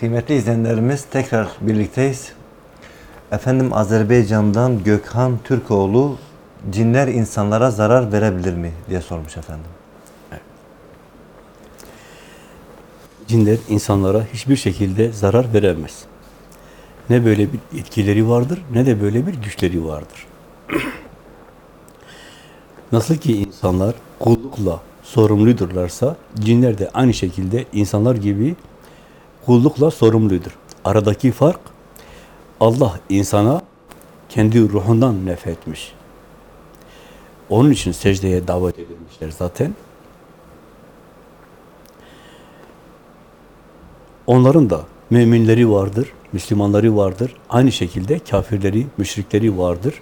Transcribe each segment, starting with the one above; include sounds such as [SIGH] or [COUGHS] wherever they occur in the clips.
Kıymetli izleyenlerimiz tekrar birlikteyiz. Efendim Azerbaycan'dan Gökhan Türkoğlu cinler insanlara zarar verebilir mi diye sormuş efendim. Cinler insanlara hiçbir şekilde zarar veremez. Ne böyle bir etkileri vardır, ne de böyle bir güçleri vardır. [CLEARS THROAT] Nasıl ki insanlar kullukla sorumludurlarsa, cinler de aynı şekilde insanlar gibi kullukla sorumludur. Aradaki fark, Allah insana kendi ruhundan nefretmiş. Onun için secdeye davet edilmişler zaten. Onların da müminleri vardır, Müslümanları vardır. Aynı şekilde kafirleri, müşrikleri vardır.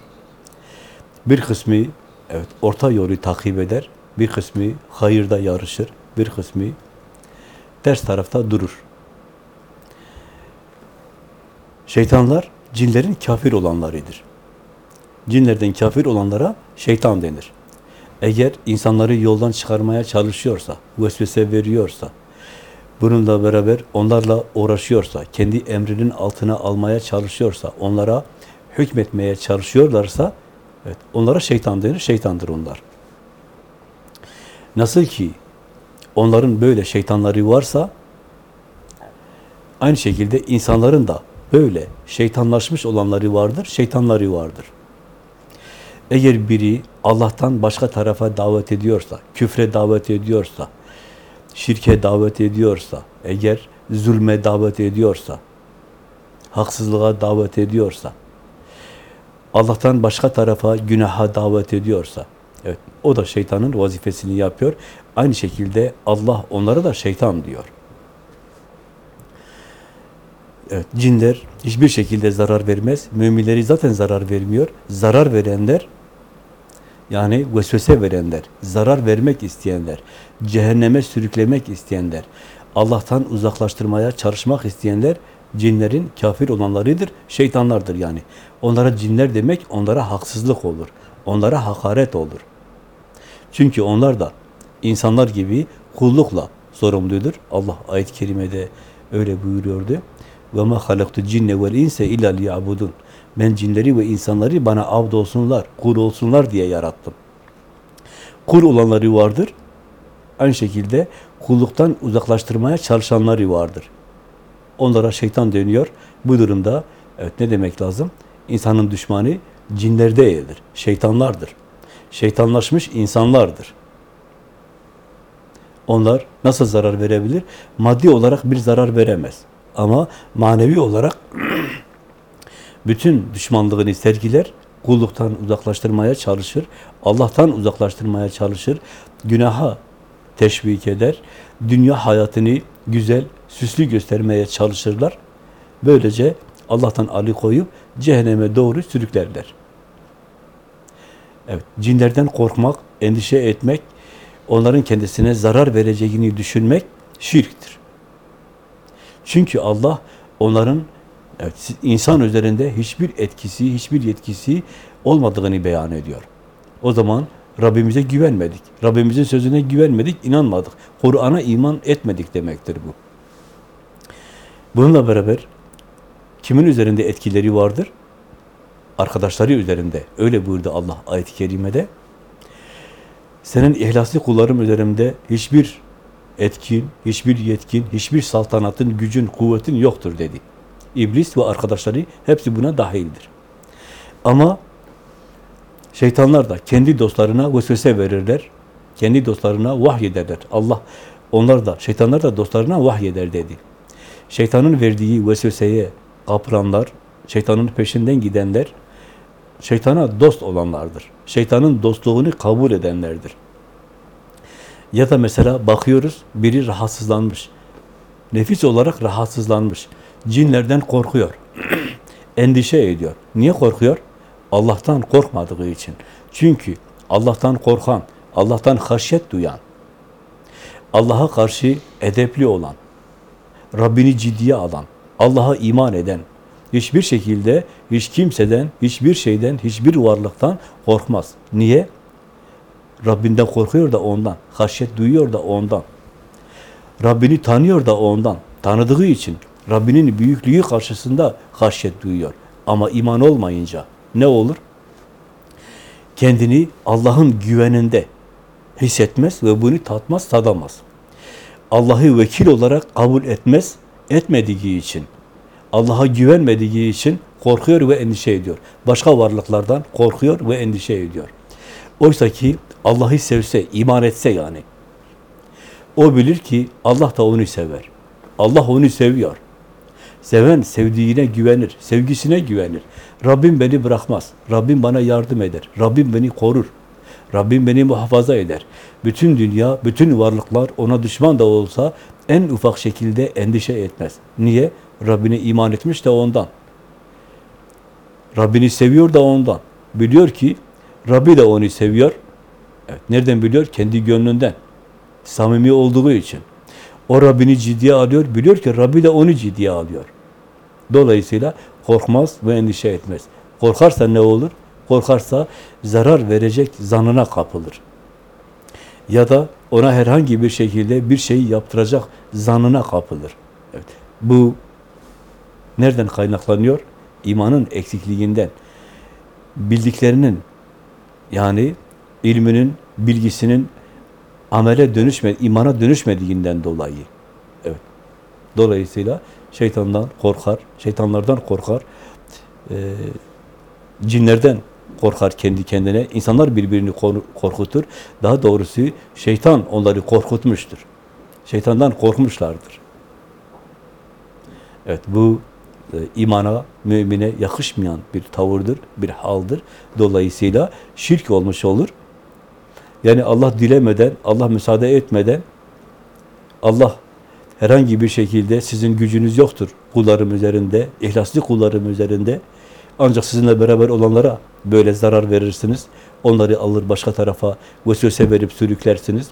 Bir kısmı evet orta yolu takip eder, bir kısmı hayırda yarışır, bir kısmı ters tarafta durur. Şeytanlar cinlerin kafir olanlarıdır. Cinlerden kafir olanlara şeytan denir. Eğer insanları yoldan çıkarmaya çalışıyorsa, vesvese veriyorsa, bununla beraber onlarla uğraşıyorsa, kendi emrinin altına almaya çalışıyorsa, onlara hükmetmeye çalışıyorlarsa, evet, onlara şeytan denir, şeytandır onlar. Nasıl ki onların böyle şeytanları varsa, aynı şekilde insanların da böyle şeytanlaşmış olanları vardır, şeytanları vardır. Eğer biri Allah'tan başka tarafa davet ediyorsa, küfre davet ediyorsa, şirke davet ediyorsa, eğer zulme davet ediyorsa, haksızlığa davet ediyorsa, Allah'tan başka tarafa günaha davet ediyorsa, evet o da şeytanın vazifesini yapıyor. Aynı şekilde Allah onlara da şeytan diyor. Evet, cinler hiçbir şekilde zarar vermez. Müminleri zaten zarar vermiyor. Zarar verenler, yani vesvese verenler, zarar vermek isteyenler, cehenneme sürüklemek isteyenler, Allah'tan uzaklaştırmaya çalışmak isteyenler, cinlerin kafir olanlarıdır, şeytanlardır yani. Onlara cinler demek, onlara haksızlık olur. Onlara hakaret olur. Çünkü onlar da insanlar gibi kullukla sorumludur. Allah ayet-i kerimede öyle buyuruyordu. Ve ma halaktu cinne vel inse illa liyabudun. Ben cinleri ve insanları bana avd olsunlar, kul olsunlar diye yarattım. Kul olanları vardır. Aynı şekilde kulluktan uzaklaştırmaya çalışanları vardır. Onlara şeytan dönüyor. Bu durumda evet ne demek lazım? İnsanın düşmanı cinler değildir, şeytanlardır. Şeytanlaşmış insanlardır. Onlar nasıl zarar verebilir? Maddi olarak bir zarar veremez. Ama manevi olarak [CLEARS THROAT] bütün düşmanlığını sergiler, kulluktan uzaklaştırmaya çalışır, Allah'tan uzaklaştırmaya çalışır, günaha teşvik eder, dünya hayatını güzel, süslü göstermeye çalışırlar. Böylece Allah'tan alıkoyup cehenneme doğru sürüklerler. Evet, cinlerden korkmak, endişe etmek, onların kendisine zarar vereceğini düşünmek şirktir. Çünkü Allah onların evet, insan üzerinde hiçbir etkisi, hiçbir yetkisi olmadığını beyan ediyor. O zaman Rabbimize güvenmedik. Rabbimizin sözüne güvenmedik, inanmadık. Kur'an'a iman etmedik demektir bu. Bununla beraber kimin üzerinde etkileri vardır? Arkadaşları üzerinde. Öyle buyurdu Allah ayet-i kerimede. Senin ihlaslı kullarım üzerinde hiçbir etkin, hiçbir yetkin, hiçbir saltanatın, gücün, kuvvetin yoktur dedi. İblis ve arkadaşları hepsi buna dahildir. Ama şeytanlar da kendi dostlarına vesvese verirler. Kendi dostlarına vahyederler. Allah onlar da, şeytanlar da dostlarına vahyeder dedi. Şeytanın verdiği vesveseye kapılanlar, şeytanın peşinden gidenler, şeytana dost olanlardır. Şeytanın dostluğunu kabul edenlerdir. Ya da mesela bakıyoruz, biri rahatsızlanmış. Nefis olarak rahatsızlanmış. Cinlerden korkuyor. [CLEARS THROAT] Endişe ediyor. Niye korkuyor? Allah'tan korkmadığı için. Çünkü Allah'tan korkan, Allah'tan haşyet duyan, Allah'a karşı edepli olan, Rabbini ciddiye alan, Allah'a iman eden, hiçbir şekilde hiç kimseden, hiçbir şeyden, hiçbir varlıktan korkmaz. Niye? Rabbinden korkuyor da ondan. Haşyet duyuyor da ondan. Rabbini tanıyor da ondan. Tanıdığı için, Rabbinin büyüklüğü karşısında haşyet duyuyor. Ama iman olmayınca ne olur? Kendini Allah'ın güveninde hissetmez ve bunu tatmaz, tadamaz. Allah'ı vekil olarak kabul etmez, etmediği için, Allah'a güvenmediği için korkuyor ve endişe ediyor. Başka varlıklardan korkuyor ve endişe ediyor. Oysa ki Allah'ı sevse, iman etse yani, o bilir ki Allah da onu sever. Allah onu seviyor. Seven sevdiğine güvenir, sevgisine güvenir. Rabbim beni bırakmaz. Rabbim bana yardım eder. Rabbim beni korur. Rabbim beni muhafaza eder. Bütün dünya, bütün varlıklar ona düşman da olsa en ufak şekilde endişe etmez. Niye? Rabbine iman etmiş de ondan. Rabbini seviyor da ondan. Biliyor ki Rabbi de onu seviyor. Evet, nereden biliyor? Kendi gönlünden. Samimi olduğu için. O Rabbini ciddiye alıyor. Biliyor ki Rabbi de onu ciddiye alıyor. Dolayısıyla korkmaz ve endişe etmez. Korkarsa ne olur? Korkarsa zarar verecek zanına kapılır. Ya da ona herhangi bir şekilde bir şeyi yaptıracak zanına kapılır. Evet. Bu nereden kaynaklanıyor? İmanın eksikliğinden. Bildiklerinin yani ilminin, bilgisinin amele dönüşme, imana dönüşmediğinden dolayı. Evet. Dolayısıyla şeytandan korkar, şeytanlardan korkar, e, cinlerden korkar kendi kendine. İnsanlar birbirini kor- korkutur. Daha doğrusu şeytan onları korkutmuştur. Şeytandan korkmuşlardır. Evet bu e, imana, mümine yakışmayan bir tavırdır, bir haldır. Dolayısıyla şirk olmuş olur. Yani Allah dilemeden, Allah müsaade etmeden, Allah herhangi bir şekilde sizin gücünüz yoktur kullarım üzerinde, ihlaslı kullarım üzerinde. Ancak sizinle beraber olanlara böyle zarar verirsiniz. Onları alır başka tarafa vesvese verip sürüklersiniz.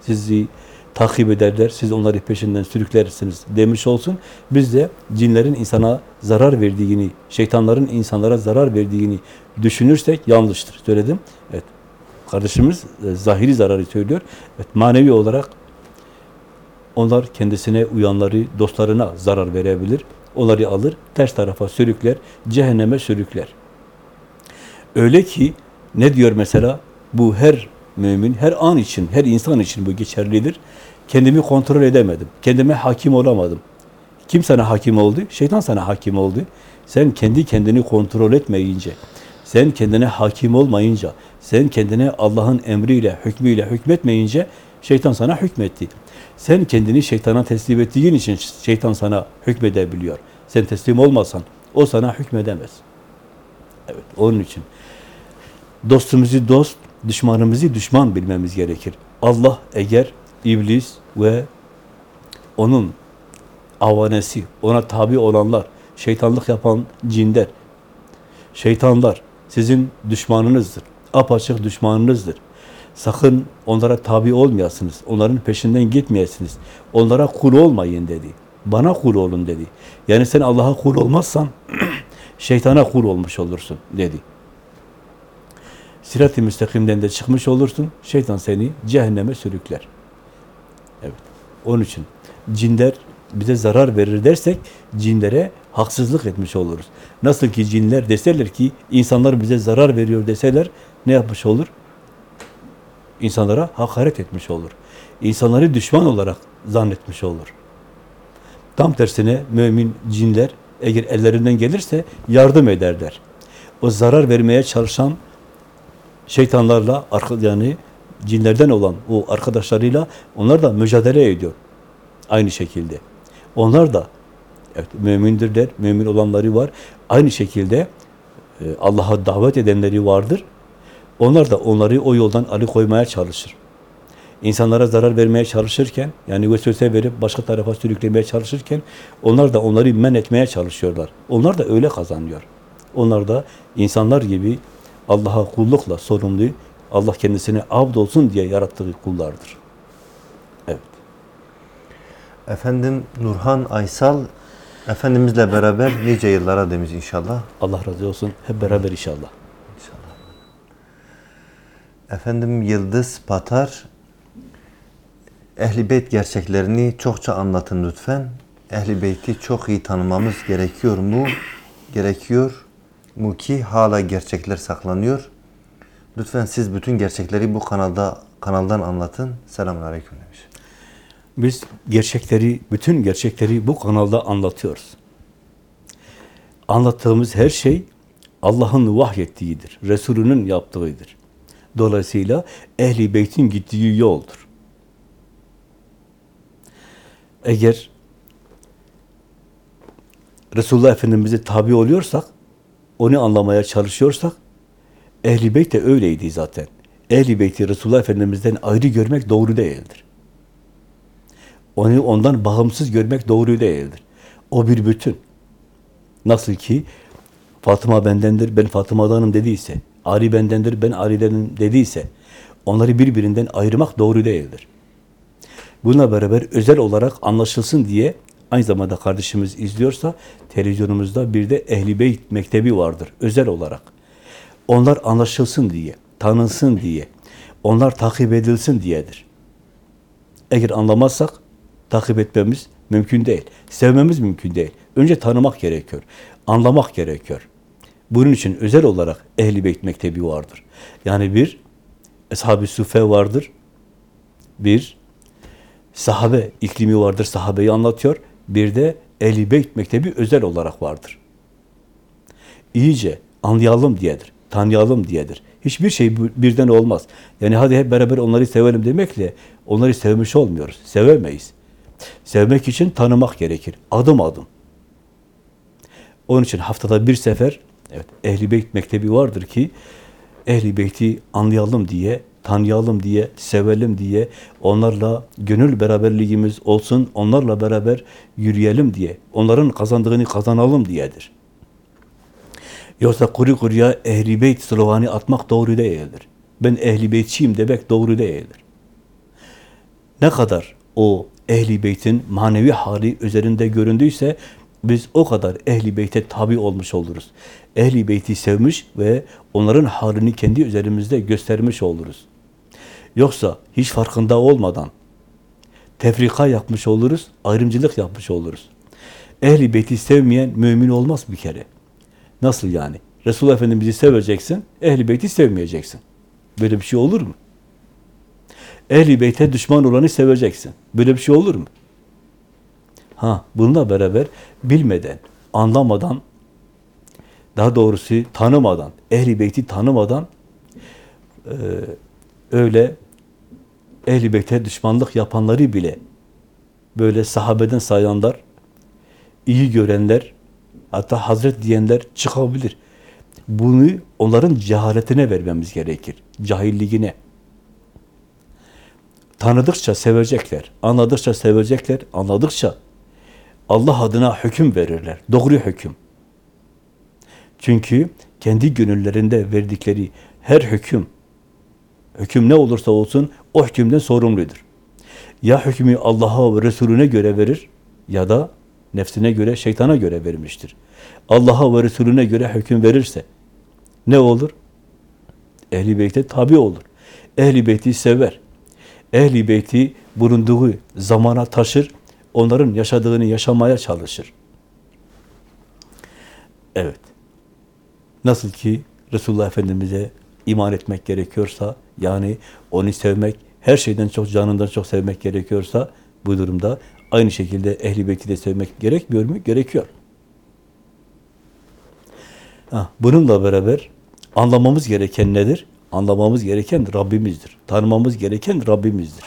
Sizi takip ederler, siz onları peşinden sürüklersiniz demiş olsun. Biz de cinlerin insana zarar verdiğini, şeytanların insanlara zarar verdiğini düşünürsek yanlıştır. Söyledim. Evet. Kardeşimiz e, zahiri zararı söylüyor. Evet, manevi olarak onlar kendisine uyanları, dostlarına zarar verebilir. Onları alır, ters tarafa sürükler, cehenneme sürükler. Öyle ki ne diyor mesela? Bu her mümin, her an için, her insan için bu geçerlidir. Kendimi kontrol edemedim. Kendime hakim olamadım. Kim sana hakim oldu? Şeytan sana hakim oldu. Sen kendi kendini kontrol etmeyince, sen kendine hakim olmayınca, sen kendine Allah'ın emriyle, hükmüyle hükmetmeyince şeytan sana hükmetti. Sen kendini şeytana teslim ettiğin için şeytan sana hükmedebiliyor. Sen teslim olmasan o sana hükmedemez. Evet, onun için dostumuzu dost, düşmanımızı düşman bilmemiz gerekir. Allah eğer iblis ve onun avanesi, ona tabi olanlar, şeytanlık yapan cinler, şeytanlar sizin düşmanınızdır. Apaçık düşmanınızdır. Sakın onlara tabi olmayasınız. Onların peşinden gitmeyesiniz. Onlara kul olmayın dedi. Bana kul olun dedi. Yani sen Allah'a kul olmazsan [CLEARS THROAT] şeytana kul olmuş olursun dedi. Sirat-i müstakimden de çıkmış olursun. Şeytan seni cehenneme sürükler. Evet. Onun için cinler bize zarar verir dersek cinlere haksızlık etmiş oluruz. Nasıl ki cinler deseler ki insanlar bize zarar veriyor deseler ne yapmış olur? İnsanlara hakaret etmiş olur. İnsanları düşman olarak zannetmiş olur. Tam tersine mümin cinler eğer ellerinden gelirse yardım ederler. O zarar vermeye çalışan şeytanlarla yani cinlerden olan o arkadaşlarıyla onlar da mücadele ediyor. Aynı şekilde. Onlar da evet, mümindirler, mümin olanları var. Aynı şekilde e, Allah'a davet edenleri vardır. Onlar da onları o yoldan alıkoymaya çalışır. İnsanlara zarar vermeye çalışırken, yani vesvese verip başka tarafa sürüklemeye çalışırken, onlar da onları men etmeye çalışıyorlar. Onlar da öyle kazanıyor. Onlar da insanlar gibi Allah'a kullukla sorumlu, Allah kendisine abd olsun diye yarattığı kullardır. Evet. Efendim Nurhan Aysal Efendimizle beraber nice yıllara demiş inşallah. Allah razı olsun. Hep beraber inşallah. İnşallah. Efendim Yıldız Patar Ehli Beyt gerçeklerini çokça anlatın lütfen. Ehli Beyt'i çok iyi tanımamız gerekiyor mu? Gerekiyor mu ki hala gerçekler saklanıyor? Lütfen siz bütün gerçekleri bu kanalda kanaldan anlatın. Selamun Aleyküm demiş. Biz gerçekleri, bütün gerçekleri bu kanalda anlatıyoruz. Anlattığımız her şey Allah'ın vahyettiğidir, Resulünün yaptığıdır. Dolayısıyla Ehli Beyt'in gittiği yoldur. Eğer Resulullah Efendimiz'e tabi oluyorsak, onu anlamaya çalışıyorsak, Ehli Beyt de öyleydi zaten. Ehli Beyt'i Resulullah Efendimiz'den ayrı görmek doğru değildir. Onu ondan bağımsız görmek doğru değildir. O bir bütün. Nasıl ki Fatıma bendendir, ben Fatıma'danım dediyse, Ali bendendir, ben Ali'denim dediyse, onları birbirinden ayırmak doğru değildir. Bununla beraber özel olarak anlaşılsın diye aynı zamanda kardeşimiz izliyorsa televizyonumuzda bir de Ehli Beyt Mektebi vardır özel olarak. Onlar anlaşılsın diye, tanınsın diye, onlar takip edilsin diyedir. Eğer anlamazsak takip etmemiz mümkün değil. Sevmemiz mümkün değil. Önce tanımak gerekiyor. Anlamak gerekiyor. Bunun için özel olarak Ehl-i Beyt Mektebi vardır. Yani bir Ashab-ı Sufe vardır. Bir sahabe iklimi vardır. Sahabeyi anlatıyor. Bir de Ehl-i Beyt Mektebi özel olarak vardır. İyice anlayalım diyedir. Tanıyalım diyedir. Hiçbir şey birden olmaz. Yani hadi hep beraber onları sevelim demekle onları sevmiş olmuyoruz. Sevemeyiz. Sevmek için tanımak gerekir. Adım adım. Onun için haftada bir sefer evet Ehli Beyt Mektebi vardır ki Ehli Beyt'i anlayalım diye, tanıyalım diye, sevelim diye, onlarla gönül beraberliğimiz olsun, onlarla beraber yürüyelim diye, onların kazandığını kazanalım diyedir. Yoksa kuru kuruya Ehli Beyt sloganı atmak doğru değildir. Ben Ehli Beytçiyim demek doğru değildir. Ne kadar o Ehli Beyt'in manevi hali üzerinde göründüyse biz o kadar Ehli Beyt'e tabi olmuş oluruz. Ehli Beyt'i sevmiş ve onların halini kendi üzerimizde göstermiş oluruz. Yoksa hiç farkında olmadan tefrika yapmış oluruz, ayrımcılık yapmış oluruz. Ehli Beyt'i sevmeyen mümin olmaz bir kere. Nasıl yani? Resulullah Efendimiz'i seveceksin, Ehli Beyt'i sevmeyeceksin. Böyle bir şey olur mu? Ehli Beyt'e düşman olanı seveceksin. Böyle bir şey olur mu? Ha, bununla beraber bilmeden, anlamadan, daha doğrusu tanımadan, Ehli Beyt'i tanımadan e, öyle Ehli Beyt'e düşmanlık yapanları bile böyle sahabeden sayanlar, iyi görenler, hatta Hazret diyenler çıkabilir. Bunu onların cehaletine vermemiz gerekir. Cahilliğine. Tanıdıkça sevecekler, anladıkça sevecekler, anladıkça Allah adına hüküm verirler. Doğru hüküm. Çünkü kendi gönüllerinde verdikleri her hüküm, hüküm ne olursa olsun o hükümden sorumludur. Ya hükmü Allah'a ve Resulüne göre verir ya da nefsine göre, şeytana göre vermiştir. Allah'a ve Resulüne göre hüküm verirse ne olur? Ehli Beyt'e tabi olur. Ehli Beyt'i sever. Ehli Beyt'i bulunduğu zamana taşır, onların yaşadığını yaşamaya çalışır. Evet. Nasıl ki Resulullah Efendimiz'e iman etmek gerekiyorsa, yani onu sevmek, her şeyden çok, canından çok sevmek gerekiyorsa, bu durumda aynı şekilde Ehl-i Beyt'i de sevmek gerekmiyor mu? Gerekiyor. Ha, bununla beraber anlamamız gereken nedir? Anlamamız gereken Rabbimizdir. Tanımamız gereken Rabbimizdir.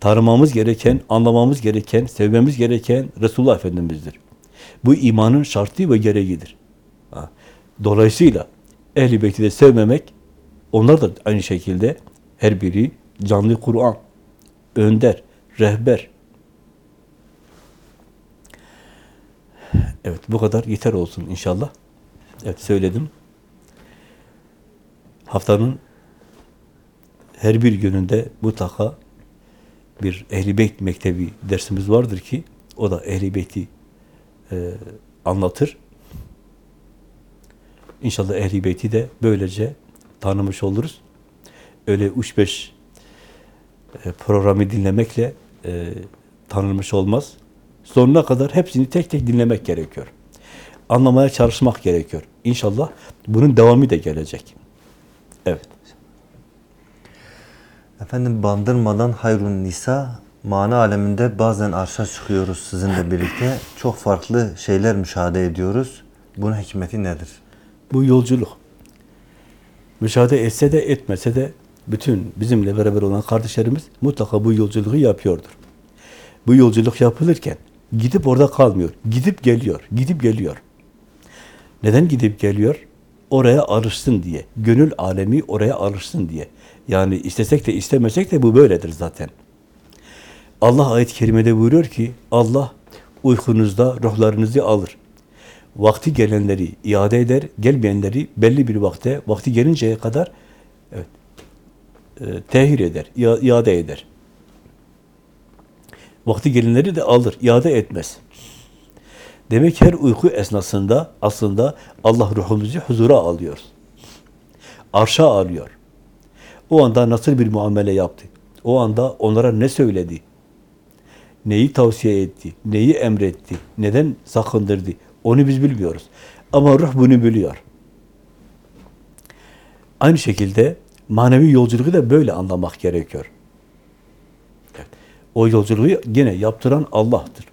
Tanımamız gereken, anlamamız gereken, sevmemiz gereken Resulullah Efendimiz'dir. Bu imanın şartı ve gereğidir. Dolayısıyla Beyt'i de sevmemek, onlar da aynı şekilde her biri canlı Kur'an, önder, rehber. Evet, bu kadar yeter olsun inşallah. Evet, söyledim. Haftanın her bir gününde mutlaka bir Ehl-i Mektebi dersimiz vardır ki o da Ehl-i e, anlatır. İnşallah Ehl-i de böylece tanımış oluruz. Öyle üç beş e, programı dinlemekle e, tanınmış olmaz. Sonuna kadar hepsini tek tek dinlemek gerekiyor. Anlamaya çalışmak gerekiyor. İnşallah bunun devamı da gelecek. Evet. Efendim bandırmadan Hayrun Nisa mana aleminde bazen arşa çıkıyoruz sizinle birlikte. Çok farklı şeyler müşahede ediyoruz. Bunun hikmeti nedir? Bu yolculuk. Müşahede etse de etmese de bütün bizimle beraber olan kardeşlerimiz mutlaka bu yolculuğu yapıyordur. Bu yolculuk yapılırken gidip orada kalmıyor. Gidip geliyor. Gidip geliyor. Neden gidip geliyor? Oraya alışsın diye. Gönül alemi oraya alışsın diye. Yani istesek de istemesek de bu böyledir zaten. Allah ayet-i kerimede buyuruyor ki Allah uykunuzda ruhlarınızı alır. Vakti gelenleri iade eder, gelmeyenleri belli bir vakte, vakti gelinceye kadar evet, e, tehir eder, ia- iade eder. Vakti gelenleri de alır, iade etmez. Demek her uyku esnasında aslında Allah ruhumuzu huzura alıyor. Arşa alıyor. O anda nasıl bir muamele yaptı? O anda onlara ne söyledi? Neyi tavsiye etti? Neyi emretti? Neden sakındırdı? Onu biz bilmiyoruz. Ama ruh bunu biliyor. Aynı şekilde manevi yolculuğu da böyle anlamak gerekiyor. O yolculuğu yine yaptıran Allah'tır.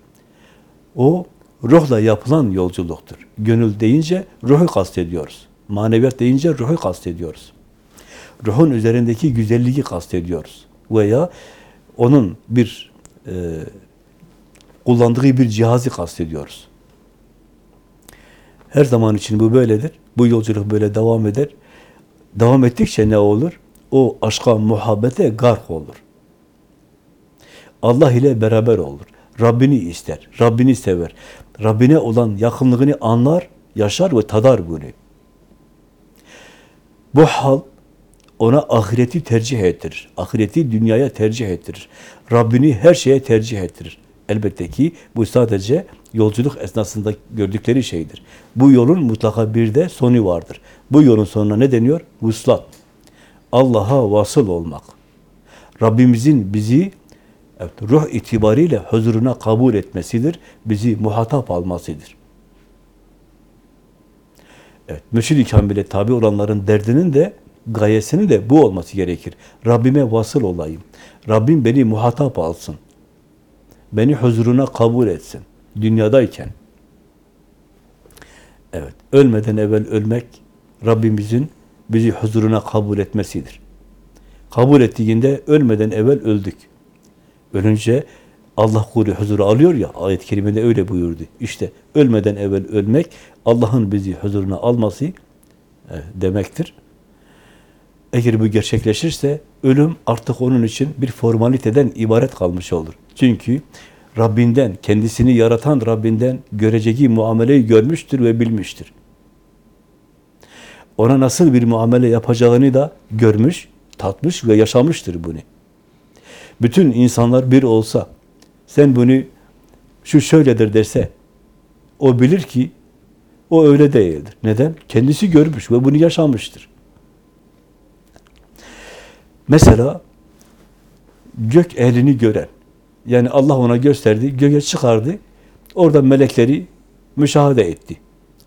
O ruhla yapılan yolculuktur. Gönül deyince ruhu kastediyoruz. Maneviyat deyince ruhu kastediyoruz. Ruhun üzerindeki güzelliği kastediyoruz. Veya onun bir e, kullandığı bir cihazı kastediyoruz. Her zaman için bu böyledir. Bu yolculuk böyle devam eder. Devam ettikçe ne olur? O aşka, muhabbete gark olur. Allah ile beraber olur. Rabbini ister, Rabbini sever. Rabbine olan yakınlığını anlar, yaşar ve tadar bunu. Bu hal ona ahireti tercih ettirir. Ahireti dünyaya tercih ettirir. Rabbini her şeye tercih ettirir. Elbette ki bu sadece yolculuk esnasında gördükleri şeydir. Bu yolun mutlaka bir de sonu vardır. Bu yolun sonuna ne deniyor? Vuslat. Allah'a vasıl olmak. Rabbimizin bizi evet, ruh itibariyle huzuruna kabul etmesidir. Bizi muhatap almasıdır. Evet, mürşid-i kamile tabi olanların derdinin de gayesinin de bu olması gerekir. Rabbime vasıl olayım. Rabbim beni muhatap alsın. Beni huzuruna kabul etsin. Dünyadayken. Evet, ölmeden evvel ölmek Rabbimizin bizi huzuruna kabul etmesidir. Kabul ettiğinde ölmeden evvel öldük. Ölünce Allah kulu huzura alıyor ya, ayet-i kerimede öyle buyurdu. İşte ölmeden evvel ölmek, Allah'ın bizi huzuruna alması e, demektir. Eğer bu gerçekleşirse, ölüm artık onun için bir formaliteden ibaret kalmış olur. Çünkü Rabbinden, kendisini yaratan Rabbinden göreceği muameleyi görmüştür ve bilmiştir. Ona nasıl bir muamele yapacağını da görmüş, tatmış ve yaşamıştır bunu. Bütün insanlar bir olsa, sen bunu şu şöyledir dese, o bilir ki o öyle değildir. Neden? Kendisi görmüş ve bunu yaşamıştır. Mesela gök ehlini gören, yani Allah ona gösterdi, göğe çıkardı, orada melekleri müşahede etti,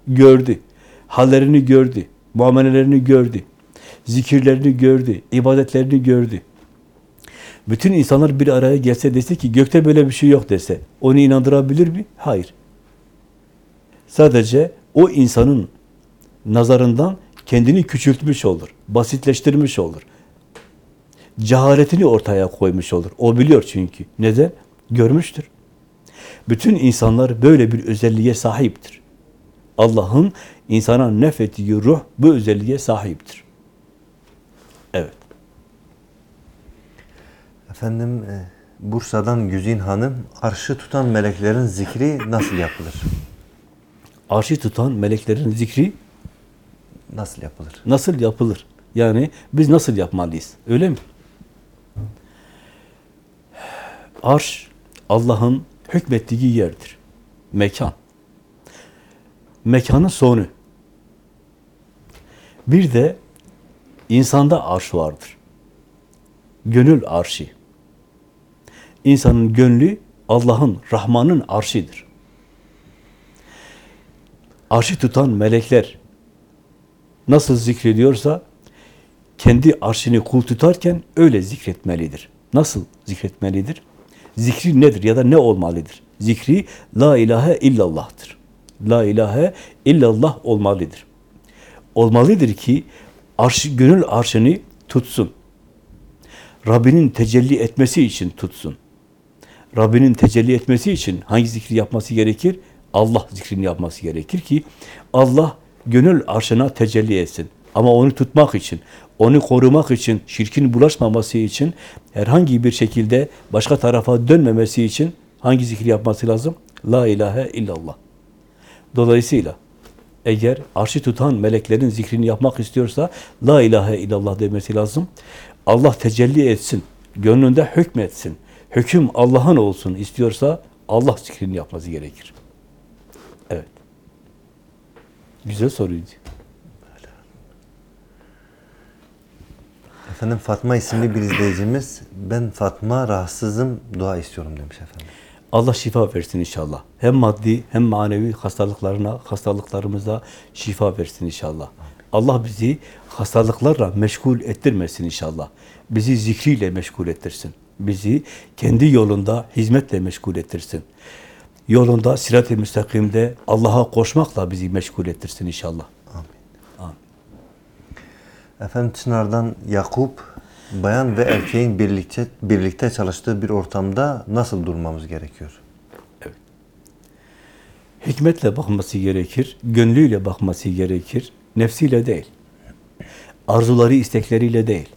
gördü, hallerini gördü, muamelelerini gördü, zikirlerini gördü, ibadetlerini gördü. Bütün insanlar bir araya gelse dese ki gökte böyle bir şey yok dese, onu inandırabilir mi? Hayır. Sadece o insanın nazarından kendini küçültmüş olur, basitleştirmiş olur. Cehaletini ortaya koymuş olur. O biliyor çünkü. Neden? Görmüştür. Bütün insanlar böyle bir özelliğe sahiptir. Allah'ın insana nefettiği ruh bu özelliğe sahiptir. Efendim e, Bursa'dan Güzin Hanım arşı tutan meleklerin zikri nasıl yapılır? Arşı tutan meleklerin zikri Nasıl yapılır? nasıl yapılır? Yani biz nasıl yapmalıyız? Öyle mi? Arş Allah'ın hükmettiği yerdir. Mekan. Mekanın sonu. Bir de insanda arş vardır. Gönül arşi. İnsanın gönlü Allah'ın, Rahman'ın arşidir. Arşı tutan melekler nasıl zikrediyorsa kendi arşını kul tutarken öyle zikretmelidir. Nasıl zikretmelidir? Zikri nedir ya da ne olmalıdır? Zikri la ilahe illallah'tır. La ilahe illallah olmalıdır. Olmalıdır ki arşı, gönül arşını tutsun. Rabbinin tecelli etmesi için tutsun. Rabbinin tecelli etmesi için hangi zikri yapması gerekir? Allah zikrini yapması gerekir ki Allah gönül arşına tecelli etsin. Ama onu tutmak için, onu korumak için, şirkin bulaşmaması için, herhangi bir şekilde başka tarafa dönmemesi için hangi zikri yapması lazım? La ilahe illallah. Dolayısıyla eğer arşı tutan meleklerin zikrini yapmak istiyorsa La ilahe illallah demesi lazım. Allah tecelli etsin, gönlünde hükmetsin, hüküm Allah'ın olsun istiyorsa Allah zikrini yapması gerekir. Evet. Güzel soruydu. Efendim Fatma isimli bir izleyicimiz ben Fatma rahatsızım dua istiyorum demiş efendim. Allah şifa versin inşallah. Hem maddi hem manevi hastalıklarına, hastalıklarımıza şifa versin inşallah. Allah bizi hastalıklarla meşgul ettirmesin inşallah. Bizi zikriyle meşgul ettirsin. Bizi kendi yolunda hizmetle meşgul ettirsin. Yolunda sirat-i müstakimde Allah'a koşmakla bizi meşgul ettirsin inşallah. Efendim Çınar'dan Yakup bayan ve erkeğin birlikte birlikte çalıştığı bir ortamda nasıl durmamız gerekiyor? Hikmetle bakması gerekir, gönlüyle bakması gerekir, nefsiyle değil. Arzuları, istekleriyle değil.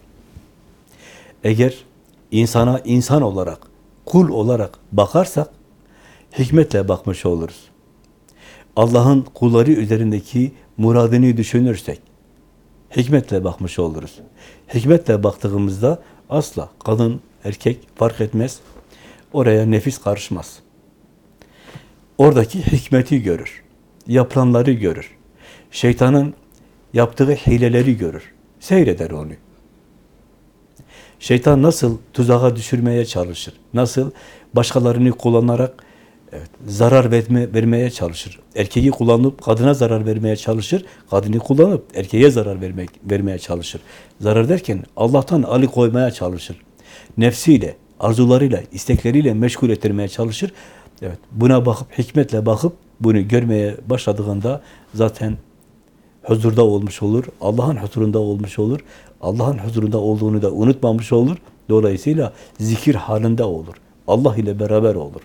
Eğer insana insan olarak, kul olarak bakarsak, hikmetle bakmış oluruz. Allah'ın kulları üzerindeki muradını düşünürsek, hikmetle bakmış oluruz. Hikmetle baktığımızda asla kadın, erkek fark etmez. Oraya nefis karışmaz oradaki hikmeti görür. Yapılanları görür. Şeytanın yaptığı hileleri görür. Seyreder onu. Şeytan nasıl tuzağa düşürmeye çalışır? Nasıl başkalarını kullanarak evet, zarar verme, vermeye çalışır? Erkeği kullanıp kadına zarar vermeye çalışır. Kadını kullanıp erkeğe zarar vermek, vermeye çalışır. Zarar derken Allah'tan alıkoymaya çalışır. Nefsiyle, arzularıyla, istekleriyle meşgul ettirmeye çalışır. Evet, buna bakıp, hikmetle bakıp bunu görmeye başladığında zaten huzurda olmuş olur, Allah'ın huzurunda olmuş olur, Allah'ın huzurunda olduğunu da unutmamış olur. Dolayısıyla zikir halinde olur. Allah ile beraber olur.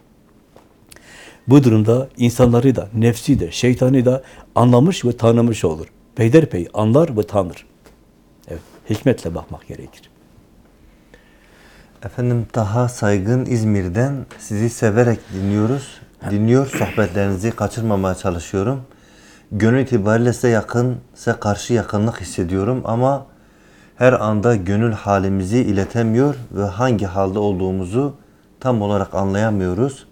Bu durumda insanları da, nefsi de, şeytanı da anlamış ve tanımış olur. Peyderpey anlar ve tanır. Evet, hikmetle bakmak gerekir. Efendim Taha Saygın İzmir'den sizi severek dinliyoruz. Dinliyor, sohbetlerinizi kaçırmamaya çalışıyorum. Gönül itibariyle size yakın, size karşı yakınlık hissediyorum ama her anda gönül halimizi iletemiyor ve hangi halde olduğumuzu tam olarak anlayamıyoruz.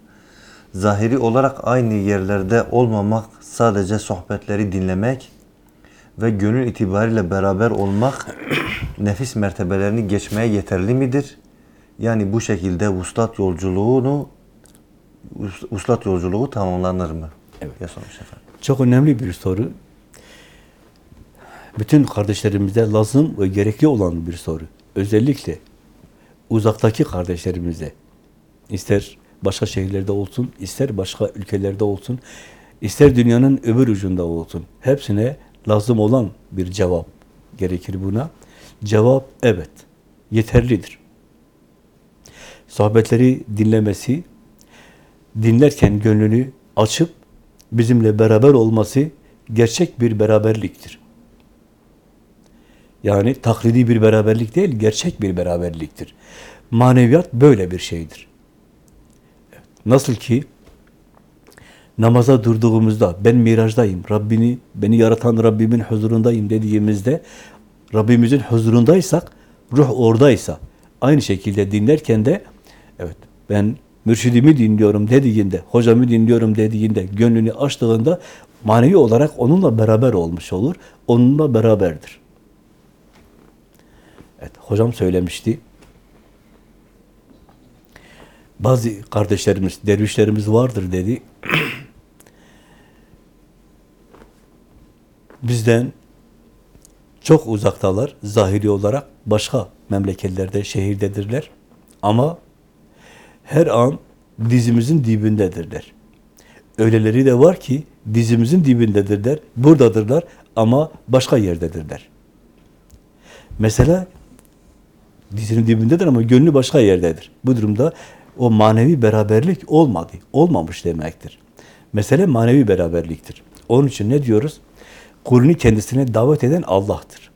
Zahiri olarak aynı yerlerde olmamak, sadece sohbetleri dinlemek ve gönül itibariyle beraber olmak [CLEARS THROAT] nefis mertebelerini geçmeye yeterli midir? Yani bu şekilde vuslat yolculuğunu us- uslat yolculuğu tamamlanır mı? Evet. Ya sormuş efendim. Çok önemli bir soru. Bütün kardeşlerimize lazım ve gerekli olan bir soru. Özellikle uzaktaki kardeşlerimize, ister başka şehirlerde olsun, ister başka ülkelerde olsun, ister dünyanın öbür ucunda olsun, hepsine lazım olan bir cevap gerekir buna. Cevap evet, yeterlidir. Sohbetleri dinlemesi, dinlerken gönlünü açıp bizimle beraber olması gerçek bir beraberliktir. Yani taklidi bir beraberlik değil, gerçek bir beraberliktir. Maneviyat böyle bir şeydir. Nasıl ki namaza durduğumuzda ben mirajdayım, Rabbini, beni yaratan Rabbimin huzurundayım dediğimizde Rabbimizin huzurundaysak, ruh oradaysa aynı şekilde dinlerken de evet ben mürşidimi dinliyorum dediğinde, hocamı dinliyorum dediğinde, gönlünü açtığında manevi olarak onunla beraber olmuş olur. Onunla beraberdir. Evet, hocam söylemişti. Bazı kardeşlerimiz, dervişlerimiz vardır dedi. [CLEARS THROAT] Bizden çok uzaktalar zahiri olarak başka memleketlerde, şehirdedirler. Ama her an dizimizin dibindedirler. Öyleleri de var ki dizimizin dibindedirler, buradadırlar ama başka yerdedirler. Mesela dizinin dibindedir ama gönlü başka yerdedir. Bu durumda o manevi beraberlik olmadı, olmamış demektir. Mesele manevi beraberliktir. Onun için ne diyoruz? Kulünü kendisine davet eden Allah'tır.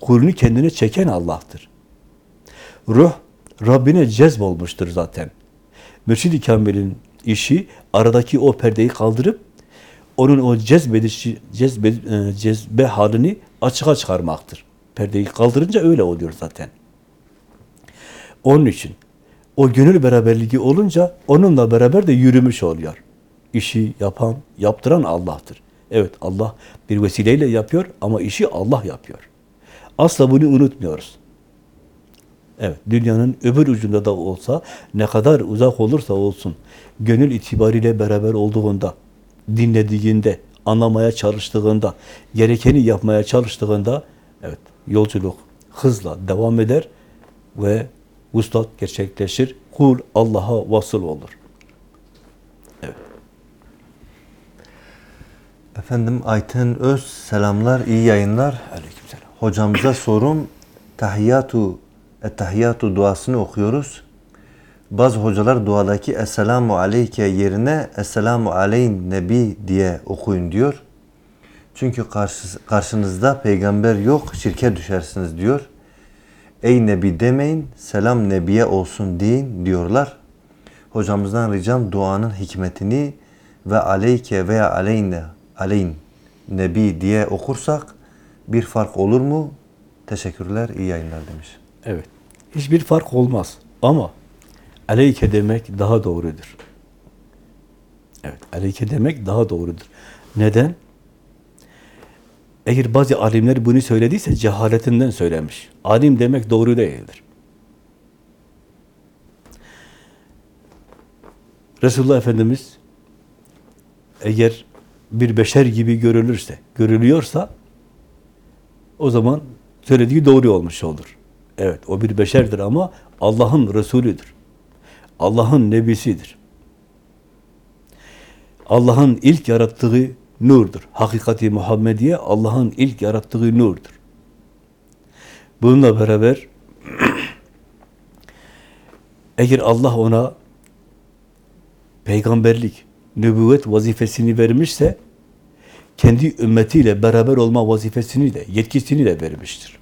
Kulünü kendine çeken Allah'tır. Ruh, Rabbine cezbolmuştur zaten. Mürşid-i Kamil'in işi aradaki o perdeyi kaldırıp onun o cezbedici, cezbe, e, cezbe halini açığa çıkarmaktır. Perdeyi kaldırınca öyle oluyor zaten. Onun için o gönül beraberliği olunca onunla beraber de yürümüş oluyor. İşi yapan, yaptıran Allah'tır. Evet Allah bir vesileyle yapıyor ama işi Allah yapıyor. Asla bunu unutmuyoruz. Evet, dünyanın öbür ucunda da olsa, ne kadar uzak olursa olsun, gönül itibariyle beraber olduğunda, dinlediğinde, anlamaya çalıştığında, gerekeni yapmaya çalıştığında, evet, yolculuk hızla devam eder ve vuslat gerçekleşir. Kul Allah'a vasıl olur. Efendim Ayten Öz selamlar, iyi yayınlar. Aleykümselam. Hocamıza [CLEARS THROAT] sorum tahiyyatu tahiyyatu duasını okuyoruz. Bazı hocalar duadaki Esselamu Aleyke yerine Esselamu Aleyn Nebi diye okuyun diyor. Çünkü karşı, karşınızda peygamber yok, şirke düşersiniz diyor. Ey Nebi demeyin, selam Nebiye olsun deyin diyorlar. Hocamızdan ricam duanın hikmetini ve aleyke veya aleyne, aleyn Nebi diye okursak bir fark olur mu? Teşekkürler, iyi yayınlar demiş. Evet. Hiçbir fark olmaz. Ama aleyke demek daha doğrudur. Evet, aleyke demek daha doğrudur. Neden? Eğer bazı alimler bunu söylediyse cehaletinden söylemiş. Alim demek doğru değildir. Resulullah Efendimiz eğer bir beşer gibi görülürse, görülüyorsa o zaman söylediği doğru olmuş olur. Evet, o bir beşerdir ama Allah'ın Resulüdür. Allah'ın Nebisidir. Allah'ın ilk yarattığı nurdur. Hakikati Muhammediye Allah'ın ilk yarattığı nurdur. Bununla beraber [CLEARS THROAT] eğer Allah ona peygamberlik, nübüvvet vazifesini vermişse kendi ümmetiyle beraber olma vazifesini de, yetkisini de vermiştir.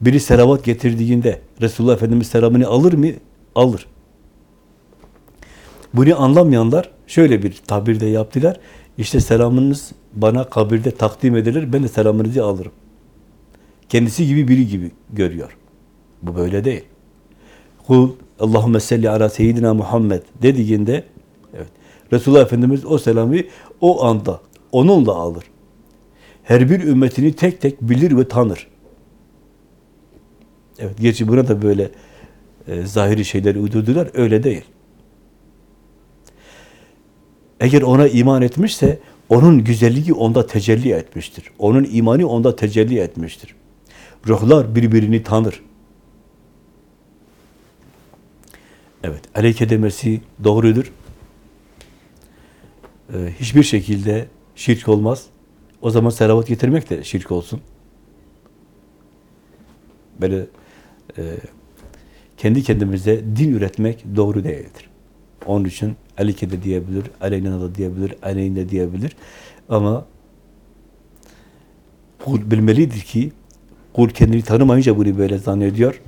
Biri selavat getirdiğinde Resulullah Efendimiz selamını alır mı? Alır. Bunu anlamayanlar şöyle bir tabirde yaptılar. İşte selamınız bana kabirde takdim edilir, ben de selamınızı alırım. Kendisi gibi biri gibi görüyor. Bu böyle değil. Kul Allahümme salli ala seyyidina Muhammed dediğinde evet, Resulullah Efendimiz o selamı o anda onunla alır. Her bir ümmetini tek tek bilir ve tanır. Evet, gerçi buna da böyle e, zahiri şeyleri uydurdular, öyle değil. Eğer ona iman etmişse, onun güzelliği onda tecelli etmiştir. Onun imanı onda tecelli etmiştir. Ruhlar birbirini tanır. Evet, aleyke demesi doğrudur. Ee, hiçbir şekilde şirk olmaz. O zaman selavat getirmek de şirk olsun. Böyle e, kendi kendimize din üretmek doğru değildir. Onun için aleyke de diyebilir, aleyna da diyebilir, aleyna de diyebilir. Ama kul bilmelidir ki kul kendini tanımayınca bunu böyle zannediyor.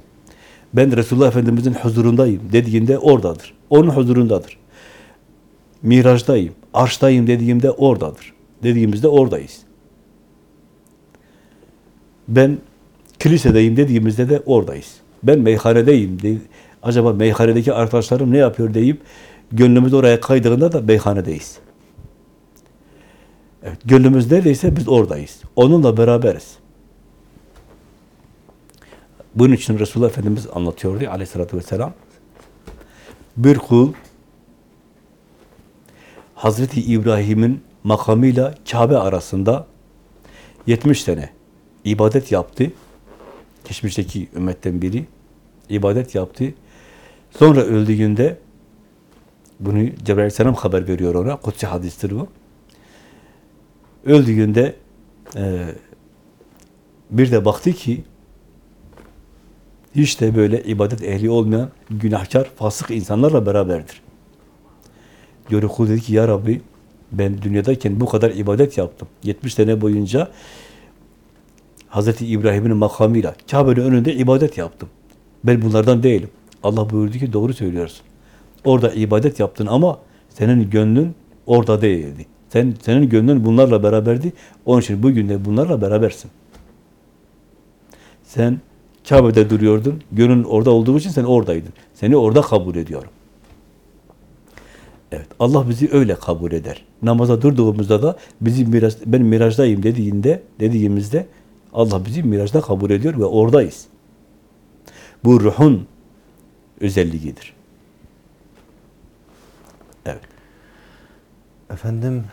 Ben Resulullah Efendimiz'in huzurundayım dediğinde oradadır. Onun huzurundadır. Miraçtayım, arştayım dediğimde oradadır. Dediğimizde oradayız. Ben kilisedeyim dediğimizde de oradayız. Ben meyhanedeyim. De, acaba meyhanedeki arkadaşlarım ne yapıyor deyip gönlümüz oraya kaydığında da meyhanedeyiz. Evet, gönlümüz neredeyse biz oradayız. Onunla beraberiz. Bunun için Resulullah Efendimiz anlatıyordu aleyhissalatü vesselam. bir kul Hazreti İbrahim'in makamıyla Kabe arasında 70 sene ibadet yaptı. Geçmişteki ümmetten biri ibadet yaptı. Sonra öldüğünde bunu Cebrail Aleyhisselam haber veriyor ona. Kutsi hadistir bu. Öldüğünde e, bir de baktı ki hiç de böyle ibadet ehli olmayan günahkar, fasık insanlarla beraberdir. Diyor kul dedi ki ya Rabbi ben dünyadayken bu kadar ibadet yaptım. 70 sene boyunca Hazreti İbrahim'in makamıyla Kabe'nin önünde ibadet yaptım. Ben bunlardan değilim. Allah buyurdu ki doğru söylüyorsun. Orada ibadet yaptın ama senin gönlün orada değildi. Sen, senin gönlün bunlarla beraberdi. Onun için bugün de bunlarla berabersin. Sen Kabe'de duruyordun. Gönlün orada olduğu için sen oradaydın. Seni orada kabul ediyorum. Evet, Allah bizi öyle kabul eder. Namaza durduğumuzda da bizi miraç, ben miraçtayım dediğinde, dediğimizde Allah bizi miraçta kabul ediyor ve oradayız. Bu ruhun özelliğidir. Efendim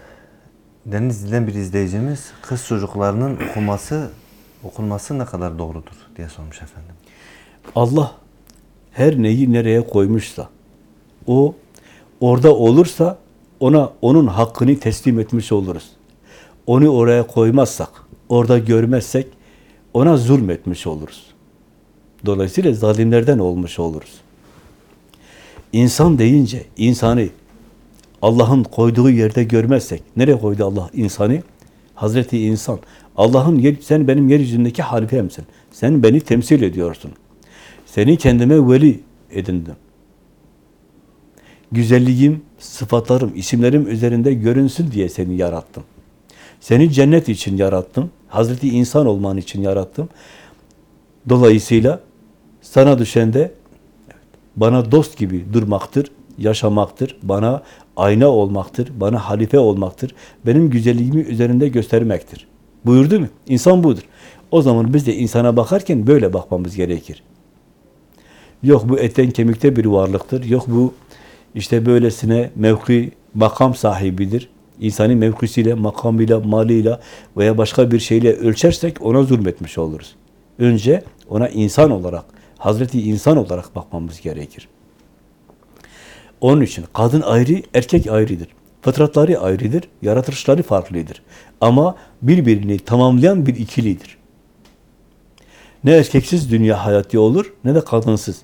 Denizli'den bir izleyicimiz kız çocuklarının okuması okunması ne kadar doğrudur diye sormuş efendim. Allah her neyi nereye koymuşsa, o orada olursa ona onun hakkını teslim etmiş oluruz. Onu oraya koymazsak, orada görmezsek ona zulmetmiş oluruz. Dolayısıyla zalimlerden olmuş oluruz. İnsan deyince insanı Allah'ın koyduğu yerde görmezsek, nereye koydu Allah insanı? Hazreti insan. Allah'ın sen benim yeryüzündeki halifemsin. Sen beni temsil ediyorsun. Seni kendime veli edindim. Güzelliğim, sıfatlarım, isimlerim üzerinde görünsün diye seni yarattım. Seni cennet için yarattım. Hazreti insan olman için yarattım. Dolayısıyla sana düşen de bana dost gibi durmaktır, yaşamaktır, bana ayna olmaktır, bana halife olmaktır, benim güzelliğimi üzerinde göstermektir. Buyurdu mu? İnsan budur. O zaman biz de insana bakarken böyle bakmamız gerekir. Yok bu etten kemikte bir varlıktır, yok bu işte böylesine mevki, makam sahibidir. İnsani mevkisiyle, makamıyla, malıyla veya başka bir şeyle ölçersek ona zulmetmiş oluruz. Önce ona insan olarak, Hazreti insan olarak bakmamız gerekir. Onun için kadın ayrı, erkek ayrıdır. Fıtratları ayrıdır, yaratılışları farklıdır. Ama birbirini tamamlayan bir ikilidir. Ne erkeksiz dünya hayatı olur, ne de kadınsız.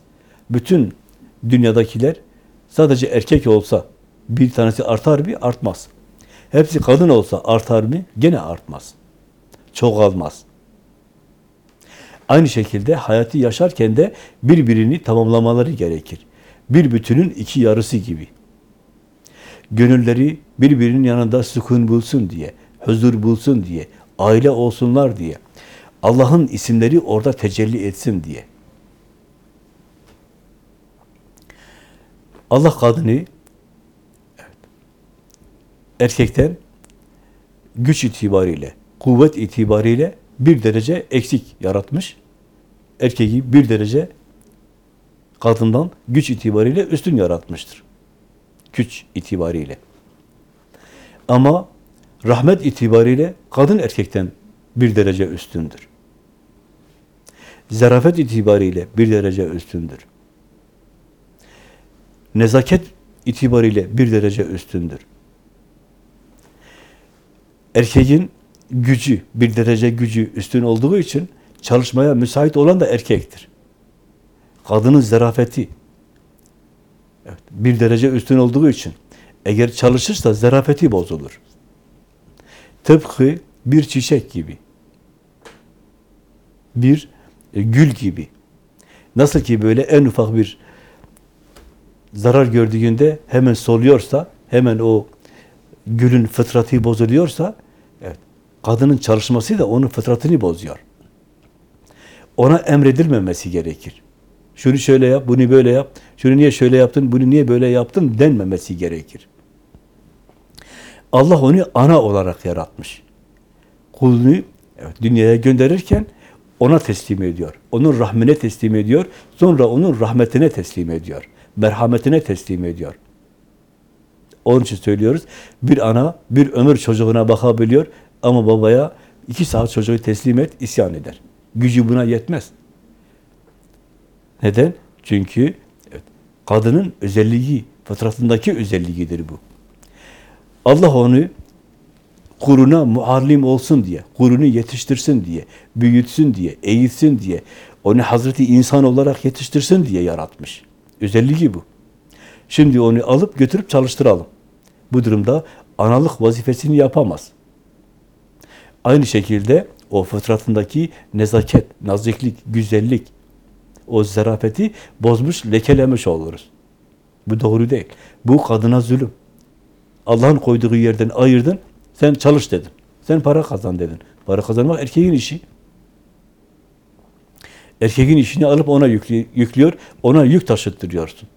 Bütün dünyadakiler sadece erkek olsa bir tanesi artar mı? Artmaz. Hepsi kadın olsa artar mı? Gene artmaz. Çoğalmaz. Aynı şekilde hayatı yaşarken de birbirini tamamlamaları gerekir. Bir bütünün iki yarısı gibi. Gönülleri birbirinin yanında sükun bulsun diye, huzur bulsun diye, aile olsunlar diye, Allah'ın isimleri orada tecelli etsin diye. Allah kadını erkekten güç itibariyle, kuvvet itibariyle bir derece eksik yaratmış. Erkeği bir derece kadından güç itibariyle üstün yaratmıştır. Güç itibariyle. Ama rahmet itibariyle kadın erkekten bir derece üstündür. Zarafet itibariyle bir derece üstündür. Nezaket itibariyle bir derece üstündür. Erkeğin gücü, bir derece gücü üstün olduğu için çalışmaya müsait olan da erkektir. Kadının zarafeti evet, bir derece üstün olduğu için eğer çalışırsa zarafeti bozulur. Tıpkı bir çiçek gibi. Bir e, gül gibi. Nasıl ki böyle en ufak bir zarar gördüğünde hemen soluyorsa, hemen o gülün fıtratı bozuluyorsa, evet, kadının çalışması da onun fıtratını bozuyor. Ona emredilmemesi gerekir. Şunu şöyle yap, bunu böyle yap, şunu niye şöyle yaptın, bunu niye böyle yaptın denmemesi gerekir. Allah onu ana olarak yaratmış. Kulunu evet, dünyaya gönderirken ona teslim ediyor. Onun rahmine teslim ediyor. Sonra onun rahmetine teslim ediyor. merhametine teslim ediyor. Onun için söylüyoruz. Bir ana bir ömür çocuğuna bakabiliyor ama babaya iki saat çocuğu teslim et, isyan eder. Gücü buna yetmez. Neden? Çünkü evet, kadının özelliği, fıtratındaki özelliğidir bu. Allah onu kuruna muallim olsun diye, kurunu yetiştirsin diye, büyütsün diye, eğitsin diye, onu Hazreti insan olarak yetiştirsin diye yaratmış. Özelliği bu. Şimdi onu alıp götürüp çalıştıralım. Bu durumda analık vazifesini yapamaz. Aynı şekilde o fıtratındaki nezaket, naziklik, güzellik, o zarafeti bozmuş, lekelemiş oluruz. Bu doğru değil. Bu kadına zulüm. Allah'ın koyduğu yerden ayırdın, sen çalış dedin. Sen para kazan dedin. Para kazanmak erkeğin işi. Erkeğin işini alıp ona yüklü- yüklüyor, ona yük taşıttırıyorsun.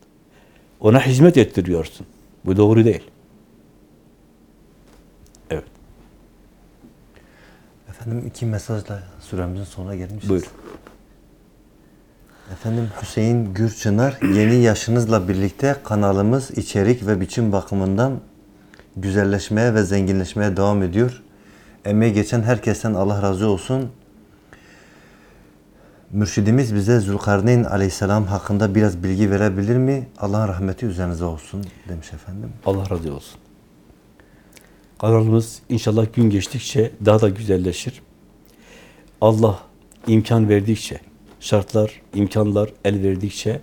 Ona hizmet ettiriyorsun. Bu doğru değil. Evet, Efendim iki mesajla süremizin sonuna gelmişiz. buyur. Efendim Hüseyin Gürçınar yeni yaşınızla birlikte kanalımız içerik ve biçim bakımından güzelleşmeye ve zenginleşmeye devam ediyor. Emeği geçen herkesten Allah razı olsun. Mürşidimiz bize Zülkarneyn aleyhisselam hakkında biraz bilgi verebilir mi? Allah'ın rahmeti üzerinize olsun demiş efendim. Allah razı olsun. Kanalımız inşallah gün geçtikçe daha da güzelleşir. Allah imkan verdikçe, şartlar, imkanlar el verdikçe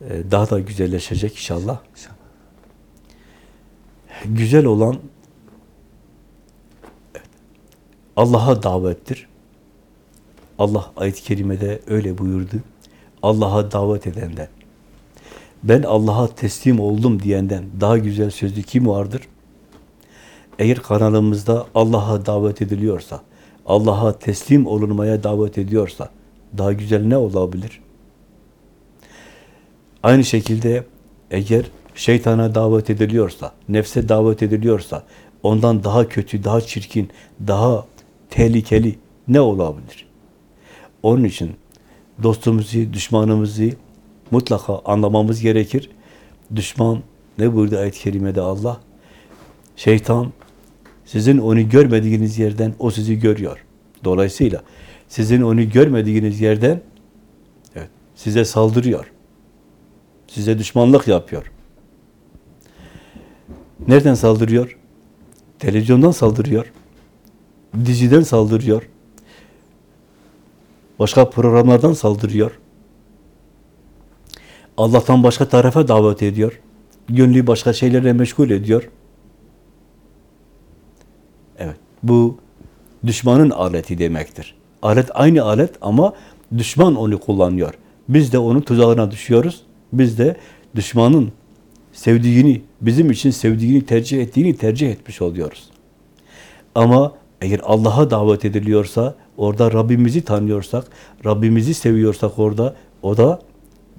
e, daha da güzelleşecek inşallah. İnşallah. Güzel olan Allah'a davettir. Allah ayet-i kerimede öyle buyurdu. Allah'a davet edenden, ben Allah'a teslim oldum diyenden daha güzel sözlü kim vardır? Eğer kanalımızda Allah'a davet ediliyorsa, Allah'a teslim olunmaya davet ediyorsa, daha güzel ne olabilir? Aynı şekilde eğer şeytana davet ediliyorsa, nefse davet ediliyorsa, ondan daha kötü, daha çirkin, daha tehlikeli ne olabilir? Onun için dostumuzu, düşmanımızı mutlaka anlamamız gerekir. Düşman ne buyurdu ayet-i kerimede Allah? Şeytan sizin onu görmediğiniz yerden o sizi görüyor. Dolayısıyla sizin onu görmediğiniz yerden evet, size saldırıyor. Size düşmanlık yapıyor. Nereden saldırıyor? Televizyondan saldırıyor. Diziden saldırıyor. Başka programlardan saldırıyor. Allah'tan başka tarafa davet ediyor. Gönlü başka şeylerle meşgul ediyor. Evet, bu düşmanın aleti demektir. Alet aynı alet ama düşman onu kullanıyor. Biz de onun tuzağına düşüyoruz. Biz de düşmanın sevdiğini, bizim için sevdiğini, tercih ettiğini tercih etmiş oluyoruz. Ama eğer Allah'a davet ediliyorsa, orada Rabbimizi tanıyorsak, Rabbimizi seviyorsak orada, o da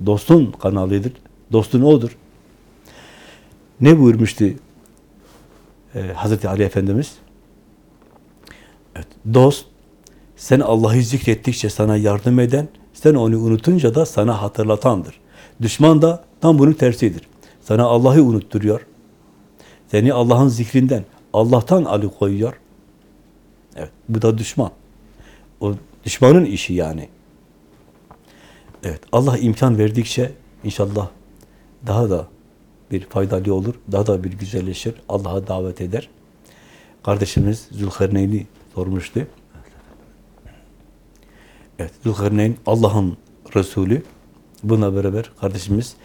dostun kanalıdır. Dostun odur. Ne buyurmuştu ee, Hazreti Ali Efendimiz? Evet, dost, sen Allah'ı zikrettikçe sana yardım eden, sen onu unutunca da sana hatırlatandır. Düşman da tam bunun tersidir. Sana Allah'ı unutturuyor. Seni Allah'ın zikrinden, Allah'tan alıkoyuyor. Evet, bu da düşman. O düşmanın işi yani. Evet, Allah imkan verdikçe inşallah daha da bir faydalı olur, daha da bir güzelleşir, Allah'a davet eder. Kardeşimiz Zülkarneyn'i sormuştu. Evet, Zülkarneyn Allah'ın Resulü. Buna beraber kardeşimiz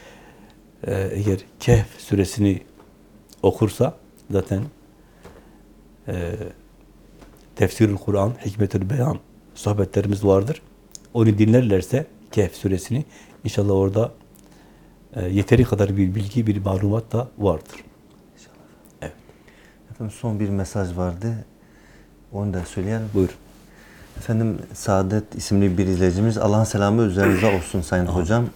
e, eğer Kehf suresini okursa zaten e, Tefsirül Kur'an, Hikmetül Beyan sohbetlerimiz vardır. Onu dinlerlerse Kehf suresini inşallah orada e, yeteri kadar bir bilgi, bir malumat da vardır. Efendim son bir mesaj vardı. Onu da söyleyelim. Buyur. Efendim Saadet isimli bir izleyicimiz Allah'ın selamı üzerinize [COUGHS] olsun Sayın Hocam.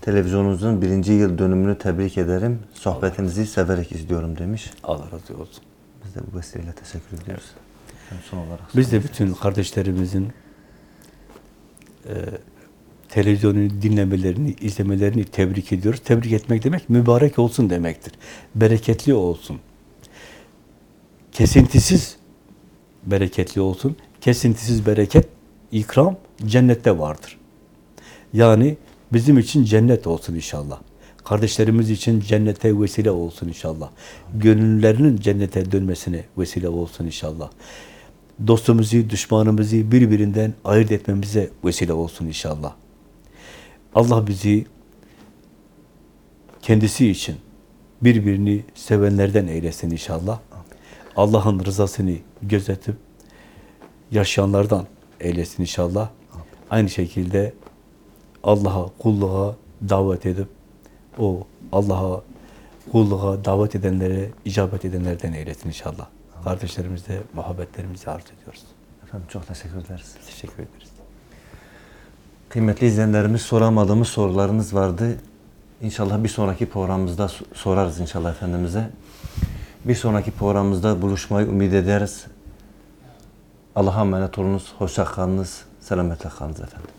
Televizyonunuzun birinci yıl dönümünü tebrik ederim. Sohbetinizi severek izliyorum demiş. Allah razı olsun. Biz de bu vesileyle teşekkür ediyoruz. Efendim son olarak Biz de bütün kardeşlerimizin e, televizyonu dinlemelerini, izlemelerini tebrik ediyoruz. Tebrik etmek demek mübarek olsun demektir. Bereketli olsun. Kesintisiz bereketli olsun. Kesintisiz bereket, ikram cennette vardır. Yani bizim için cennet olsun inşallah. Kardeşlerimiz için cennete vesile olsun inşallah. Gönüllerinin cennete dönmesine vesile olsun inşallah. Dostumuzu, düşmanımızı birbirinden ayırt etmemize vesile olsun inşallah. Allah bizi kendisi için birbirini sevenlerden eylesin inşallah. Allah'ın rızasını gözetip yaşayanlardan eylesin inşallah. Aynı şekilde Allah'a, kulluğa davet edip o Allah'a, kulluğa davet edenlere icabet edenlerden eylesin inşallah. Kardeşlerimizle muhabbetlerimizi arz ediyoruz. Efendim çok teşekkür ederiz. Teşekkür ederiz. Kıymetli izleyenlerimiz soramadığımız sorularınız vardı. İnşallah bir sonraki programımızda so- sorarız inşallah Efendimiz'e. Bir sonraki programımızda buluşmayı ümit ederiz. Allah'a emanet olunuz. Hoşça kalınız. Selametle kalınız efendim.